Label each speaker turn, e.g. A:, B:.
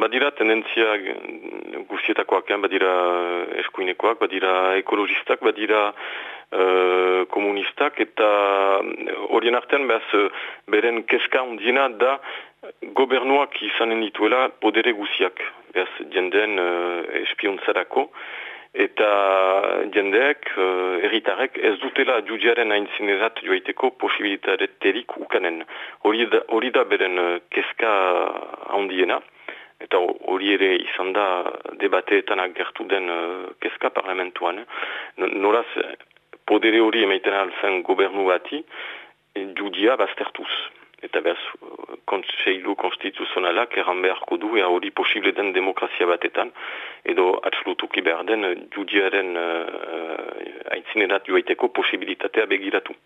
A: badira tendentzia guzietakoak, eh? badira eskuinekoak, badira ekologistak, badira uh, komunistak, eta horien artean behaz beren keska ondina da gobernuak izanen dituela podere guziak, behaz jenden uh, espiontzarako, eta jendeek, uh, erritarek, ez dutela judiaren aintzinerat joaiteko posibilitaterik ukanen. Hori da, hori da beren keska handiena, eta hori ere izan da debateetan agertu den uh, keska parlamentuan. Eh? Noraz, podere hori emaiten alzen gobernu bati, judia baztertuz. Eta behaz, kontseilu konstituzionalak erran beharko du, ea hori posible den demokrazia batetan, edo atxlutuki behar den judiaren uh, aintzinerat joaiteko posibilitatea begiratu.